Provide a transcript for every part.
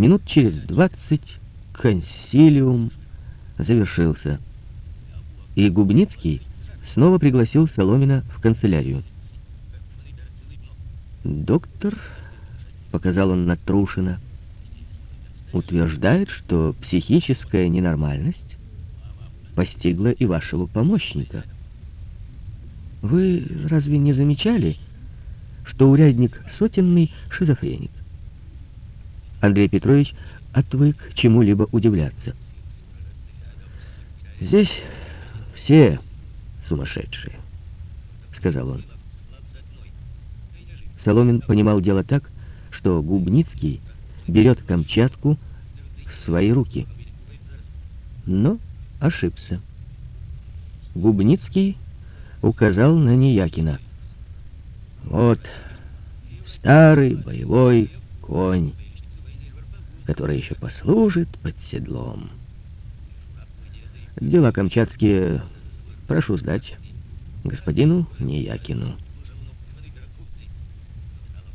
Минут через двадцать консилиум завершился, и Губницкий снова пригласил Соломина в канцелярию. «Доктор», — показал он на Трушина, — утверждает, что психическая ненормальность постигла и вашего помощника. Вы разве не замечали, что урядник сотенный шизофреник? Андрей Петрович отвык чему-либо удивляться. «Здесь все сумасшедшие», — сказал он. Соломин понимал дело так, что Губницкий берет Камчатку в свои руки. Но ошибся. Губницкий указал на Неякина. «Вот старый боевой конь, который еще послужит под седлом. Дела камчатские прошу сдать господину Неякину».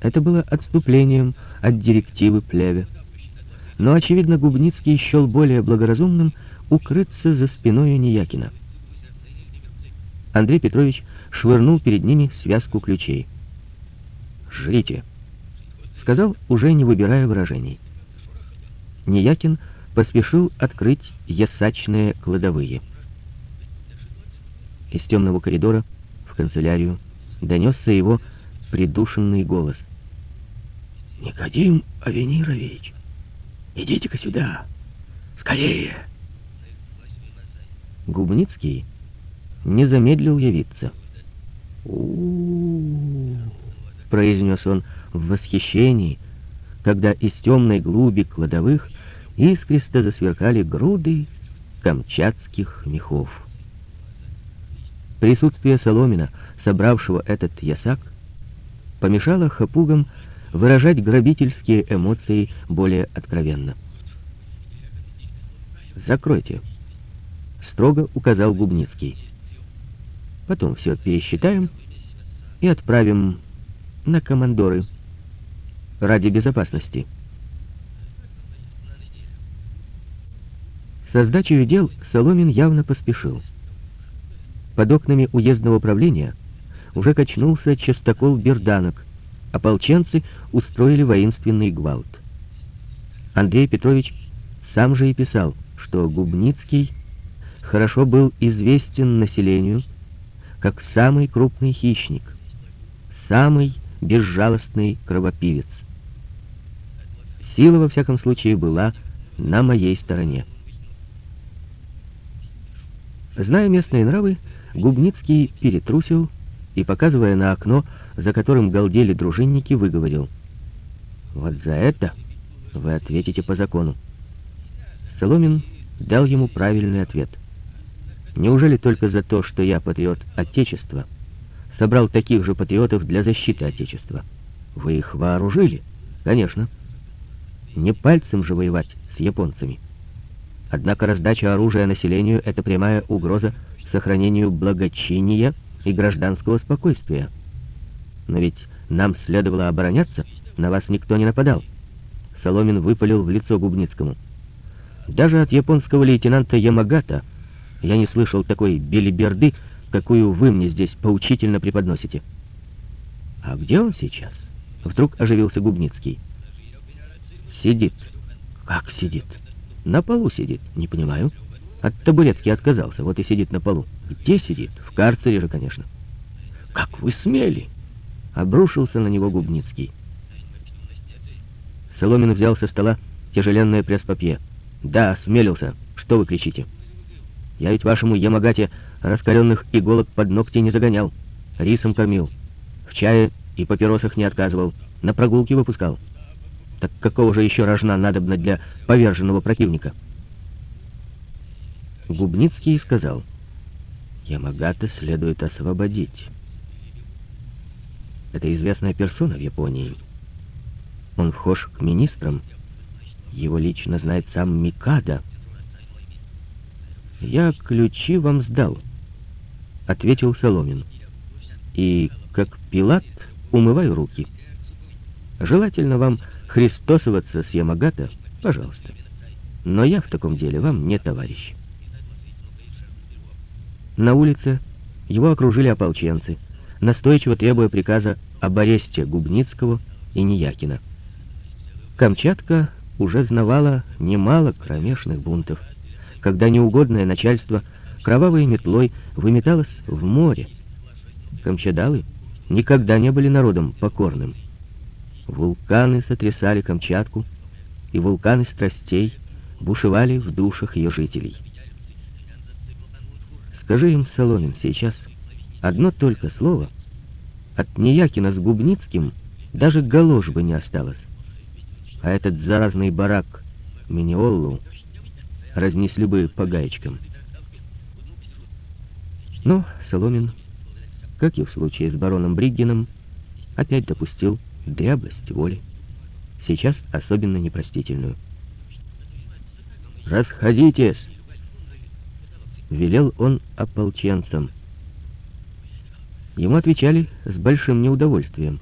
Это было отступлением от директивы Плеве. Но, очевидно, Губницкий счел более благоразумным укрыться за спиной Неякина. Андрей Петрович швырнул перед ними связку ключей. «Жрите», — сказал, уже не выбирая выражений. Неякин поспешил открыть ясачные кладовые. Из темного коридора в канцелярию донесся его придушенный голос. «Никодим Авенирович, идите-ка сюда, скорее!» Губницкий не замедлил явиться. у произнес он в восхищении, когда из темной глуби кладовых искристо засверкали груды камчатских мехов. Присутствие Соломина, собравшего этот ясак, помешало хапугам выражать грабительские эмоции более откровенно. «Закройте», — строго указал Губницкий. «Потом все пересчитаем и отправим на командоры ради безопасности». Со сдачей дел Соломин явно поспешил. Под окнами уездного правления уже качнулся частокол берданок, ополченцы устроили воинственный гвалт. Андрей Петрович сам же и писал, что Губницкий хорошо был известен населению как самый крупный хищник, самый безжалостный кровопивец. Сила, во всяком случае, была на моей стороне. Зная местные нравы, Губницкий перетрусил и, показывая на окно, за которым галдели дружинники, выговорил. «Вот за это вы ответите по закону». Соломин дал ему правильный ответ. «Неужели только за то, что я патриот Отечества, собрал таких же патриотов для защиты Отечества? Вы их вооружили?» «Конечно. Не пальцем же воевать с японцами». Однако раздача оружия населению — это прямая угроза сохранению благочиния и гражданского спокойствия. Но ведь нам следовало обороняться, на вас никто не нападал. Соломин выпалил в лицо Губницкому. Даже от японского лейтенанта Ямагата я не слышал такой белиберды, какую вы мне здесь поучительно преподносите. А где он сейчас? Вдруг оживился Губницкий. Сидит. Как сидит? На полу сидит, не понимаю. От табуретки отказался, вот и сидит на полу. Где сидит? В карцере же, конечно. Как вы смели? Обрушился на него Губницкий. Соломин взял со стола тяжеленное пресс-папье. «Да, осмелился. Что вы кричите?» «Я ведь вашему Ямагате раскаленных иголок под ногти не загонял. Рисом кормил. В чае и папиросах не отказывал. На прогулки выпускал. Так какого же еще рожна надобно для поверженного противника? Губницкий сказал, Ямагата следует освободить. Это известная персона в Японии. Он вхож к министрам. Его лично знает сам Микада. «Я ключи вам сдал», — ответил Соломин. «И, как Пилат, умываю руки. Желательно вам христосоваться с Ямагата Пожалуйста. Но я в таком деле вам не товарищ. На улице его окружили ополченцы, настойчиво требуя приказа об аресте Губницкого и Ниякина. Камчатка уже знавала немало кромешных бунтов, когда неугодное начальство кровавой метлой выметалось в море. Камчадалы никогда не были народом покорным. Вулканы сотрясали Камчатку, и вулканы страстей бушевали в душах ее жителей. Скажи им, Соломин, сейчас одно только слово, от Неякина с Губницким даже галош бы не осталось. А этот заразный барак Миниоллу разнесли бы по гаечкам. Но Соломин, как и в случае с бароном Бриггеном, опять допустил дряблость воли, сейчас особенно непростительную. «Расходитесь!» — велел он ополченцам. Ему отвечали с большим неудовольствием.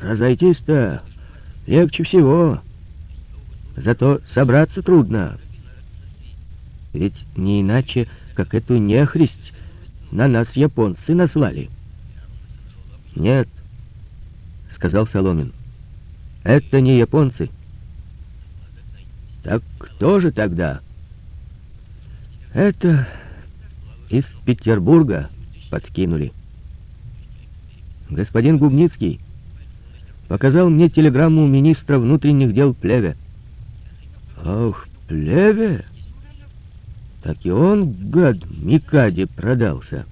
«Разойтись-то легче всего, зато собраться трудно. Ведь не иначе, как эту нехристь на нас японцы наслали». «Нет», — сказал Соломин, — «это не японцы». «Так кто же тогда?» Это из Петербурга подкинули. Господин Губницкий показал мне телеграмму министра внутренних дел Плеве. Ох, Плеве! Так и он, гад, Микаде продался.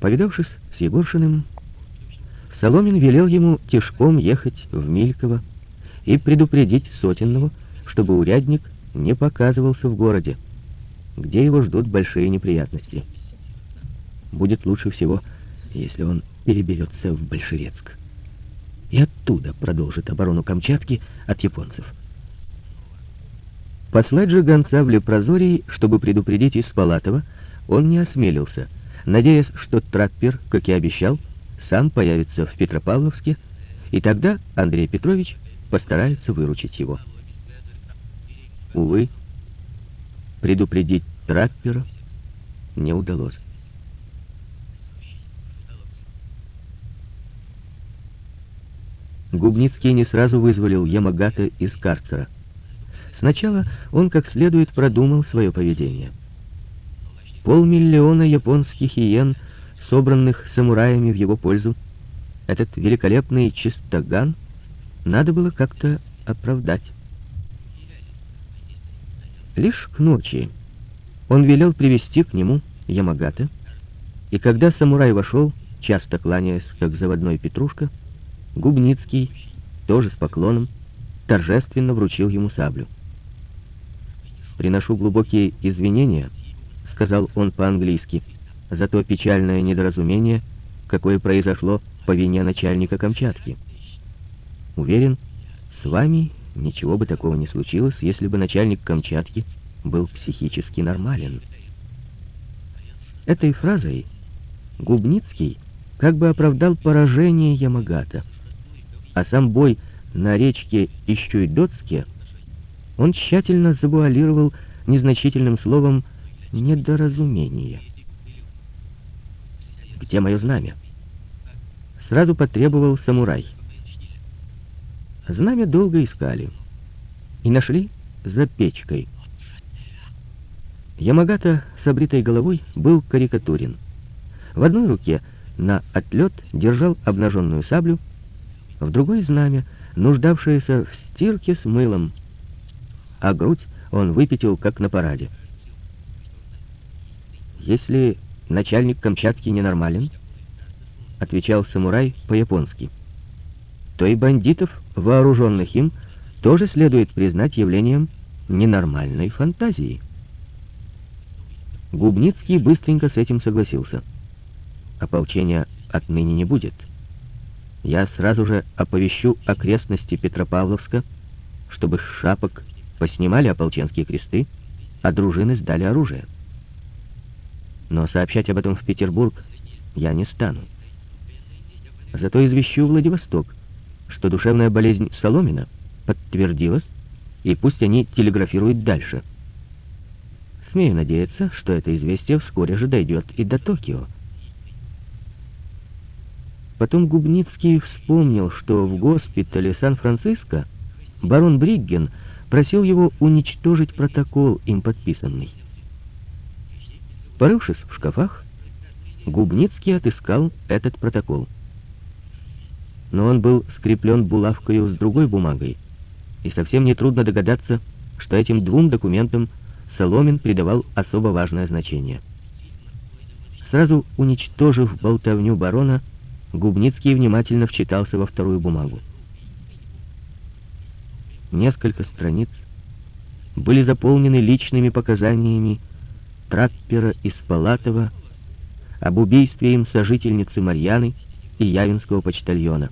Повидавшись с Егоршиным, Соломин велел ему тяжком ехать в Мильково и предупредить Сотенного, чтобы урядник не показывался в городе, где его ждут большие неприятности. Будет лучше всего, если он переберется в Большерецк. И оттуда продолжит оборону Камчатки от японцев. Послать же гонца в Лепрозорий, чтобы предупредить Испалатова, он не осмелился, надеясь, что траппер, как и обещал, сам появится в Петропавловске, и тогда Андрей Петрович постарается выручить его. Увы, предупредить траппера не удалось. Губницкий не сразу вызволил Ямагата из карцера. Сначала он как следует продумал свое поведение. Полмиллиона японских иен, собранных самураями в его пользу, этот великолепный чистоган надо было как-то оправдать. Лишь к ночи он велел привести к нему Ямагата, и когда самурай вошел, часто кланяясь, как заводной Петрушка, Губницкий, тоже с поклоном, торжественно вручил ему саблю. «Приношу глубокие извинения», — сказал он по-английски, «за то печальное недоразумение, какое произошло по вине начальника Камчатки. Уверен, с вами Ничего бы такого не случилось, если бы начальник Камчатки был психически нормален. Этой фразой Губницкий как бы оправдал поражение Ямагата, а сам бой на речке Ищуйдоцке он тщательно завуалировал незначительным словом «недоразумение». «Где мое знамя?» Сразу потребовал самурай. Знамя долго искали и нашли за печкой. Ямагата с обритой головой был карикатурен. В одной руке на отлет держал обнаженную саблю, в другой знамя, нуждавшееся в стирке с мылом, а грудь он выпятил, как на параде. «Если начальник Камчатки ненормален», — отвечал самурай по-японски, — то и бандитов, вооруженных им, тоже следует признать явлением ненормальной фантазии. Губницкий быстренько с этим согласился. Ополчения отныне не будет. Я сразу же оповещу окрестности Петропавловска, чтобы с шапок поснимали ополченские кресты, а дружины сдали оружие. Но сообщать об этом в Петербург я не стану. Зато извещу Владивосток, что душевная болезнь Соломина подтвердилась, и пусть они телеграфируют дальше. Смею надеяться, что это известие вскоре же дойдет и до Токио. Потом Губницкий вспомнил, что в госпитале Сан-Франциско барон Бригген просил его уничтожить протокол, им подписанный. Порывшись в шкафах, Губницкий отыскал этот протокол. Но он был скреплен булавкою с другой бумагой, и совсем нетрудно догадаться, что этим двум документам Соломин придавал особо важное значение. Сразу уничтожив болтовню барона, Губницкий внимательно вчитался во вторую бумагу. Несколько страниц были заполнены личными показаниями траппера из Палатова об убийстве им сожительницы Марьяны и Явинского почтальона.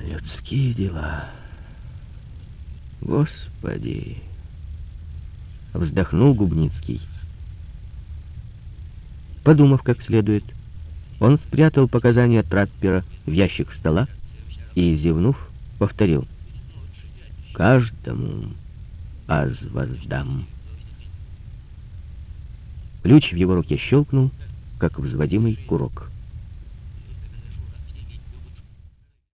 Людские дела. Господи! Вздохнул Губницкий. Подумав как следует, он спрятал показания траппера в ящик стола и, зевнув, повторил. «Каждому аз воздам». Ключ в его руке щелкнул, как взводимый курок.